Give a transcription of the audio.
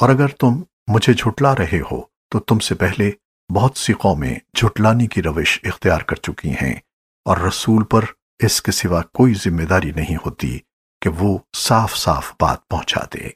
اور اگر تم مجھے جھٹلا رہے ہو، تو تم سے پہلے بہت سی قومیں جھٹلانے کی روش اختیار کر چکی ہیں، اور رسول پر اس کے سوا کوئی ذمہ داری نہیں ہوتی کہ وہ صاف صاف بات پہنچا دے۔